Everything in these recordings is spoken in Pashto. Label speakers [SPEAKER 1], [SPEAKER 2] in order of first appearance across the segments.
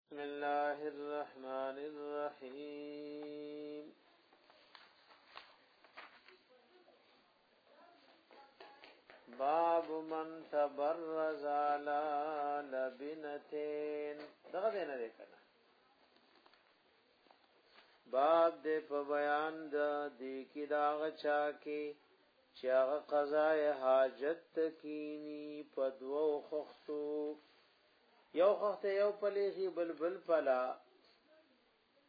[SPEAKER 1] بسم الله الرحمن الرحيم باب من تبرز على لبنتين دغه دی نه دی کنه باب دې په بیان د دې کې دا غچا کې چې هغه قضای حاجت کینی په دوو خختو یو خخته یو پلی خي بل بل پلا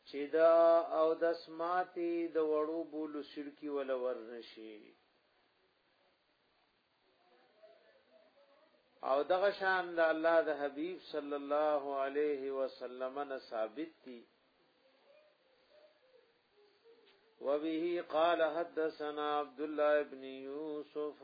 [SPEAKER 1] چې دا او د سماتی د وړو بولو سړکی ول ورنشي او دغه شان د الله د حبیب صلی الله علیه وسلم نه ثابت دي وبه قال حدثنا عبد الله بن يوسف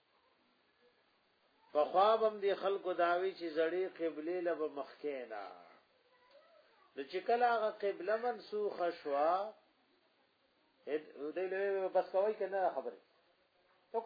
[SPEAKER 1] په خواب هم دی خلکو داوی چې زړی قبله لب مخکینا نو چې کله هغه قبله منسوخ شوا دې له بس کوي کنه خبره توک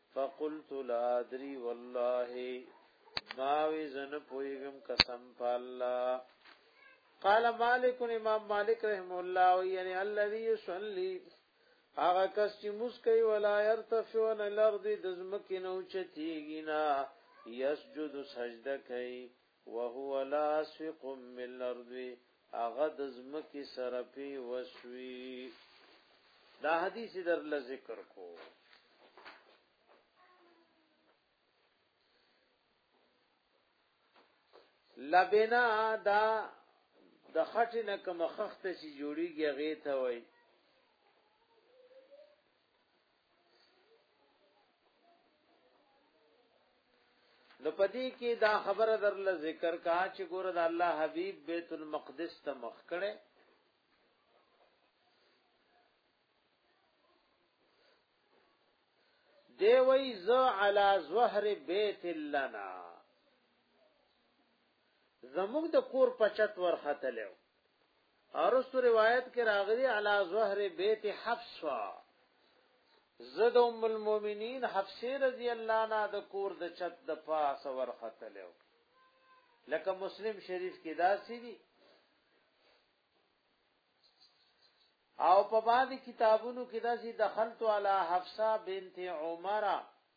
[SPEAKER 1] فقلت لا ادري والله ما وی زن پویګم قسم په الله قال مالک امام مالک رحم الله یعنی الذي يصلي هغه کس چې مسکي ولا يرتفع عن الارض دزمکه نو چتیږي نه يسجد سجده کوي وهو لاصق بالارض هغه د ځمکې سره پی وسوي دا حدیث در ل ذکر کو لبنا دا د خټې نه کوم خخته چې جوړیږي هغه ته وای نو پدې کې دا خبره درل ذکر کا چې ګور د الله حبيب بیت المقدس ته مخ کړي دی وی ز علی زهر بیت لنا زموږ د کور پچت ورخته له ارستو روایت کې راغلي علا زهر بیت حفصه زد ام المؤمنین حفصه رضی الله عنها د کور د چت د پاس ورختلو لکه مسلم شریف کې داسې دي او په بعد کتابونو کې داسې دخلت علی حفصه بنت عمره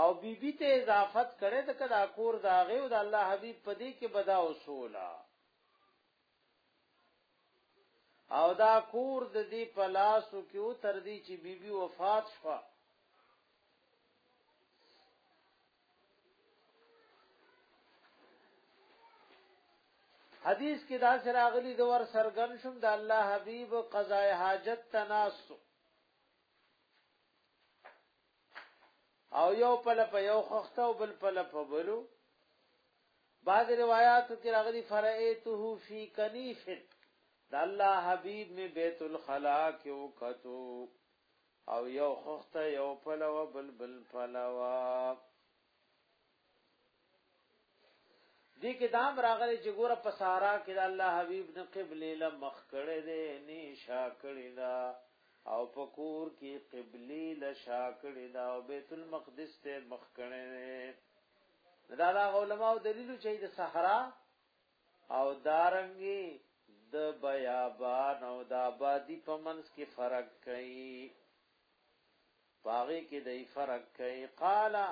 [SPEAKER 1] او بی بی ته اضافت کړي د کدا کور داغه او د الله حبیب پدې کې بدا وسولا او دا کور د دې پلاسو کې او تر دې چې بی بی وفات شو حدیث کې دا سره اغلی د ور سرګن شوم د الله حبیب قضای حاجت تناسو او یو پله په یو خخته او بل پله په بلو بعض روایاتو کې راغلي فرئته فی کنیف د الله حبیب می بیت الخلا کې وکتو او یو خخته یو پله او بل بل پله دې کې دام راغلي چې ګوره په سارا کې د الله حبيب نه قبله لمخ کړي دي نه شا کړي دا او په کور کې قبله لشا کړي دا او بیت المقدس ته مخ کړي دي دا دا علماء دلیل چې د صحرا او دارنګي د دا بیابان او د آبادی په منځ کې فرق کوي پاغي کې دای فرق کوي قالا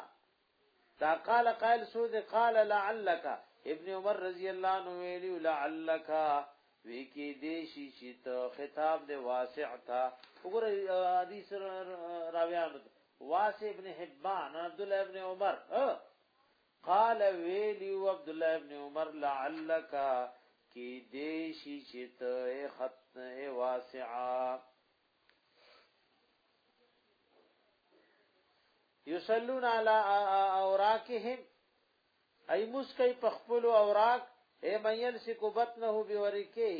[SPEAKER 1] دا قال قائل سو دې قال لعلک ابن عمر رضی الله عنه ویلی لعلک وی کی دیشی چې ته خطاب دې واسع تا وګوره حدیث راویان واسع ابن حبان عبد الله ابن عمر قال ویلی عبد الله ابن عمر لعلک کی دیشی چې ته خط واسعا یصلون علی اوراکهم ای مسکی پخپل اوراک اے مېل سکو بطنه به ورکه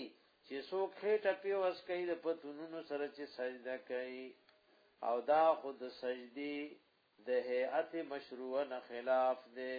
[SPEAKER 1] چې سو خېټه په وس کوي د پتونونو سره چې سجده کوي او دا خود سجدي د هيئت مشروع نه خلاف دی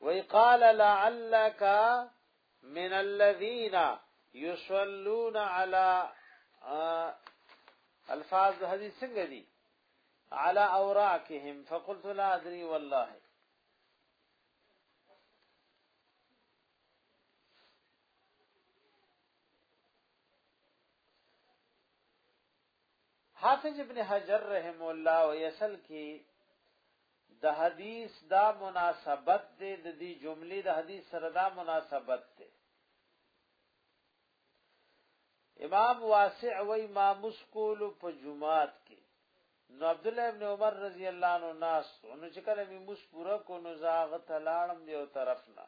[SPEAKER 1] وی قال لعلک من الذین یصلون علی الفاظ حدیث څنګه دي على اوراقهم فقلت لا ادري والله حافظ ابن حجر رحم الله او یسل کی د حدیث دا مناسبت دی د دې جملې د حدیث سره دا مناسبت دی امام واسع وای ما مسکول په جمعات کې نو عبد الله ابن عمر رضی الله عنه ناس نو چې کله می مس پورا کو نو زاغ تلاړم دیو طرف نه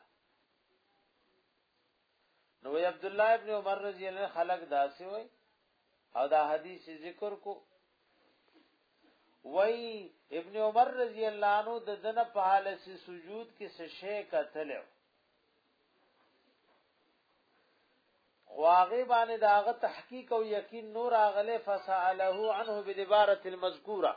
[SPEAKER 1] نو وی عبد الله ابن عمر رضی الله خلق داسې وای او دا حدیث ذکر کو وای ابن عمر رضی الله عنه د دنه په حال سي سجود کې سشه کتل خواغه باندې داغه تحقیق او یقین نور اغله فساله عنه بالعباره المذکوره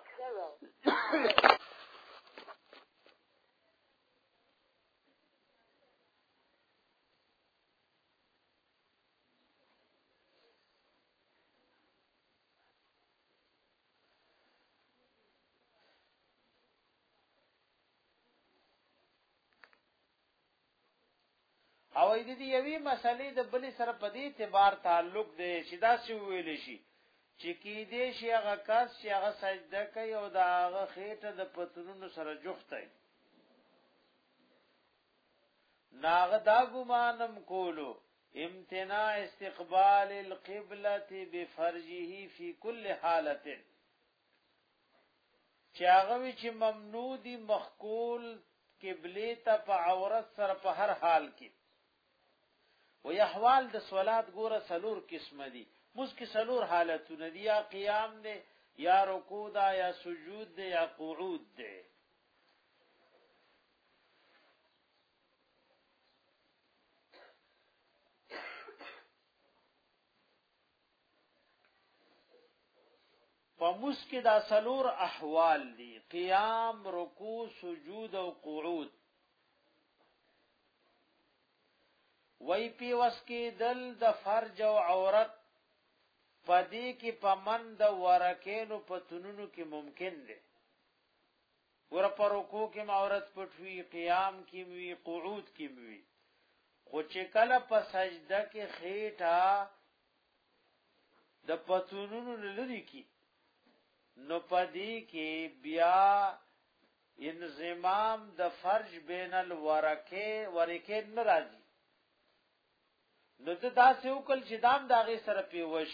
[SPEAKER 1] او د دې یوې مسلې د بلې سره په دې اعتبار تعلق دی چې دا څه ویل شي چې کې دې شي هغه کس چې هغه سجده کوي او دا هغه خېټه د پترونو سره جوخته ناغه دا ګمانم کولو امتناع استقبال القبلة بفرجه في كل حالت چاغوی چې ممنوع دي مخکول قبله ته په عورت سره په هر حال کې و يحوال د صلات ګوره سلور قسم دي مس کې سلور حالتونه دي یا قیام دي یا رکوع دا یا سجود دي یا قعود دي په موس کې دا سلور احوال دي قیام رکوع سجود او قعود وای پی وس کې دل د فرج او عورت پدې کې پمن د ورکینو پتونونو کې ممکن دي ګوره په رکوع کې مورت پټ وي قیام کې وي قعود کې وي خو چې کله په سجده کې خېټه د پتونونو لری کی نو پدی کې بیا انزمام د فرج بین الورکه ورکه ناراضي نو ته دا سه وکړ چې دام داغه سره پیوش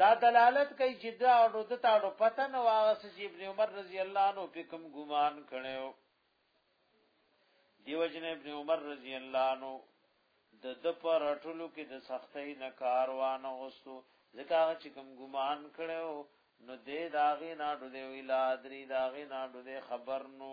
[SPEAKER 1] دا دلالت کوي چې دا اړو د تاړو پته نه واغس چې ابن عمر رضی الله عنه په کوم ګمان کړو دیو جن ابن عمر رضی الله عنه د د پر اټلو کې د سختۍ نه کاروان اوسو ځکه چې کوم ګمان کړو نو دې داغه نه ډو دی ویلا درې داغه نه ډو دی خبر نو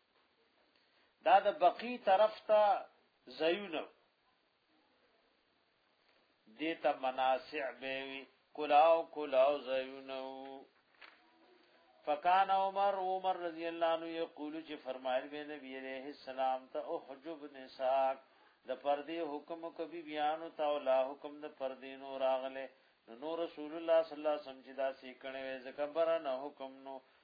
[SPEAKER 1] دا د بقی طرف ته زیونه دیتا مناسع بیوی کلاو کلاو زیونه فکان عمر عمر رضی الله عنه یقول چې فرمایل به نبی علیہ السلام ته او حجب نساک د پردی حکم کبي بیان تا او لا حکم د پردی نو راغله نو رسول الله صلی الله علیه وسلم چې دا سې کڼه وې زکبر نه حکم نو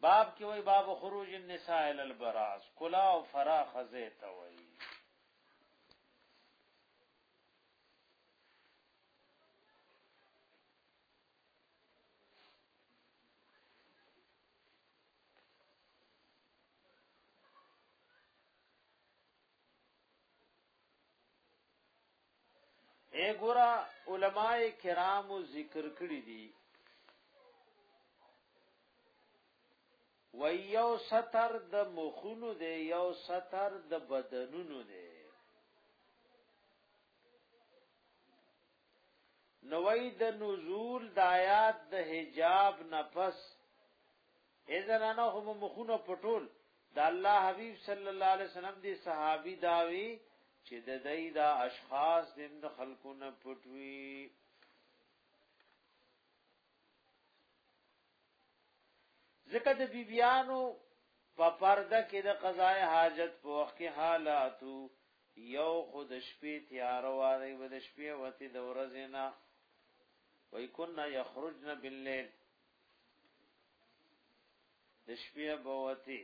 [SPEAKER 1] باب کې وای باب خروج النساء الى البراز کلا او فرا خزه ته وای اے ګورا علماء کرام ذکر کړی دي و یو ستر د مخونو دی یو ستر د بدنونو دی نوې د نزول د آیات د حجاب نفس اې زنانو خو مو مخونه پټول د الله حبیب صلی الله علیه وسلم دی صحابي داوي چې د دای دا اشخاص د د خلکو نه پټوي ځکه د بیبیانو په پرده کې د قضای حاجت په وخت کې حالاتو یو خود شپې تیار واره و د شپې وتی د ورځې نه وای کنا یخرجن باللیل د شپې بوتي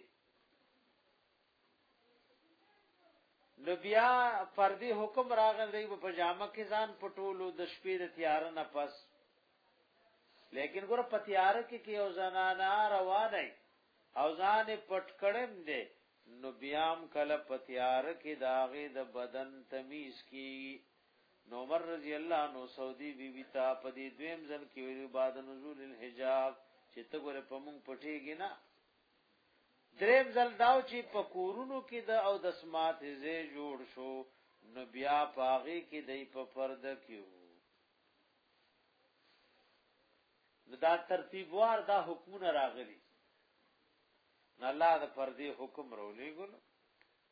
[SPEAKER 1] نو بیا فردي حکم راغلی په پجامه کې ځان پټولو د شپې د تیار نه پس لیکن ګور په تیار کې کې او زنانا روانه او ځان پټ کړم دې نو بیام کله په تیار کې داغه د بدن تمیز کی نو عمر رضی الله عنه سعودي بي بي ته په دې دویم ځل کې ویلو بعد نزول الحجاب چې ته ګوره په مونږ پټېږي نه دریم ځل داو چې په کورونو کې د او د سمات زی جوړ شو نو بیا پاغي کې دای په پرده کیو دا ترتیب وار دا حکمونه راغلي نه الله د پردي حکم رولې ګل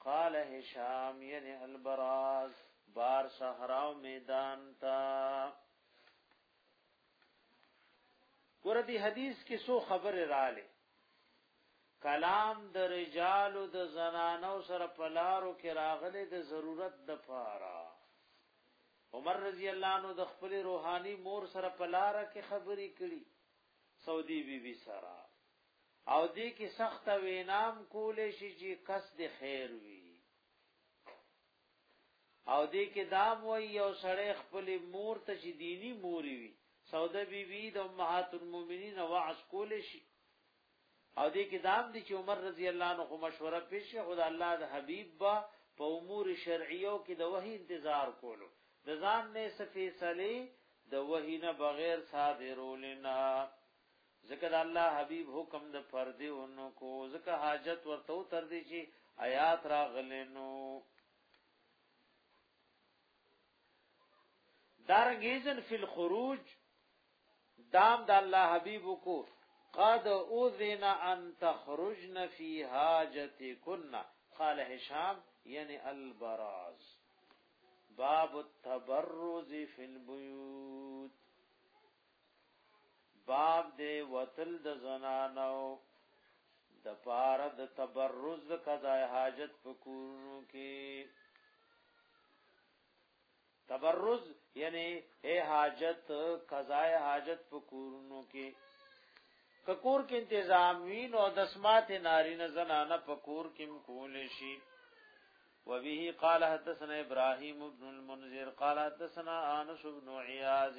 [SPEAKER 1] قال هشام یعنی البراز بار صحرا و میدان تا ګوردی حدیث کې سو خبر رااله کلام د رجال د زنانو سره پلارو کې راغلي د ضرورت د پاره عمر رضی الله عنه د خپل روحاني مور سره پلار کې خبري کړي سعودي بي بي سره او دې کې سخت وینام کول شي چې کس دې خیر وي او دې کې دا وای یو سړی خپل مور ته چې دینی مور وي سوده بی بی د امهات المؤمنین واعظ کول شي او دې کې دام دي چې عمر رضی الله عنه مشوره پیش خدای الله د حبیب با په امور شرعیو کې د وحی انتظار کولو د ځان نه سفیصله د وحی نه بغیر صادرول نه ځکه د الله حبیب حکم د پردې اونو کو ځکه حاجت ورته تر دې چې آیات راغلې نو دارنګیزن فی الخروج دام د دا الله حبیب کو قد اذن ان تخرجن فی حاجتکن قال هشام یعنی البراز باب التبرز فی البیوت باب دې وتل د زنانو د پاره د تبرز د قضای حاجت په کورونو کې تبرز یعنی اے حاجت قضای حاجت په کورونو کې ککور کې تنظیم وین او دسمات ناری نه زنانه په کور کې کول شي وبه قال حدثنا ابراهيم بن المنذر قال حدثنا انس بن عياض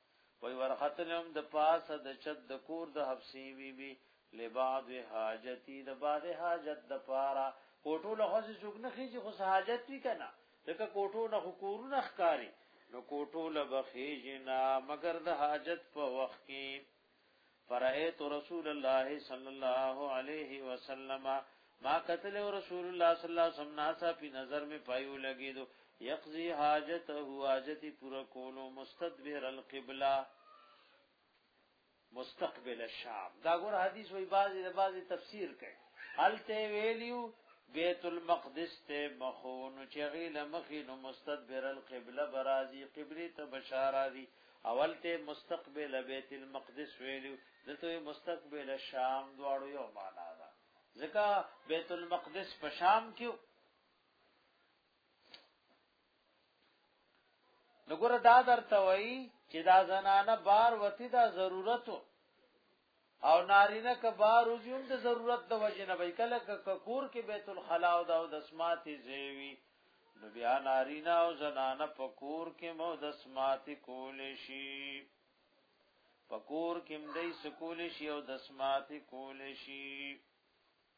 [SPEAKER 1] وی ورختلم د پاسه د چت د کور د حفصی بی بی لبعض حاجتی د بعض حاجت د پارا کوټو له خصه څوک نه خېږي خو حاجت وی کنه لکه کوټو نه کورونه ښکاری نو کوټو له بخېږي نه مگر د حاجت په وخت کې فرأيت رسول الله صلی الله علیه وسلم ما قتل رسول الله صلی الله علیه وسلم ناسا په نظر می پایو لګیدو یقضی حاجته حاجت پورا کولو مستدبر القبلہ مستقبل الشام دا ګور حدیث وی بازی د بازی تفسیر کړي حالته ویلیو بیت المقدس ته مخون چغیل مخین مستدبر القبلہ برازی قبلی ته بشارازی اول ته مستقبل بیت المقدس ویلو دته مستقبل شام دواړو یو معنا ده ځکه بیت المقدس په شام کې نګور دا درته وای چې دا زنانه بار وتی دا ضرورتو او نارینه که بار وزیوم د ضرورت د وجه نه وای کله که کور کې بیت الخلا او د اسماتي زیوی نو بیا نارینه او زنانه په کور کې مو د اسماتي کول شي په کور کې مدې سکول شي او د اسماتي کول شي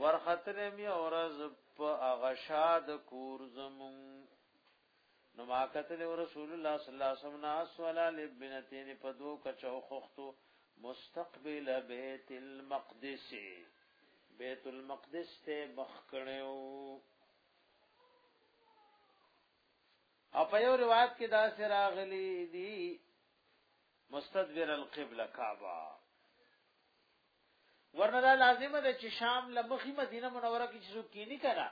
[SPEAKER 1] ورختلم یو ورځ په هغه شا د کور زمونږ نو ما کتل رسول الله صلی الله علیه وسلم ناس ولا لبنتین په دو کچو خختو مستقبل بیت المقدس بیت المقدس ته مخ کړو او په یو روایت کې دا سره راغلی دی مستدبر القبلة کعبه ورنه دا لازمه ده چې شام لمخي مدینه منوره کې څوک کینی کړه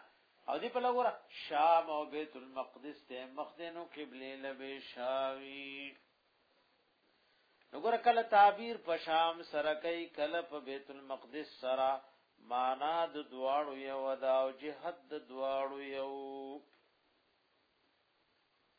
[SPEAKER 1] او دې په لګوره شام او بیت المقدس ته مخدنو قبله لبه شاوی نګور کله تعبیر په شام سره کوي کله په بیت المقدس سره معنا د دواړو یو دا او جهاد د دواړو یو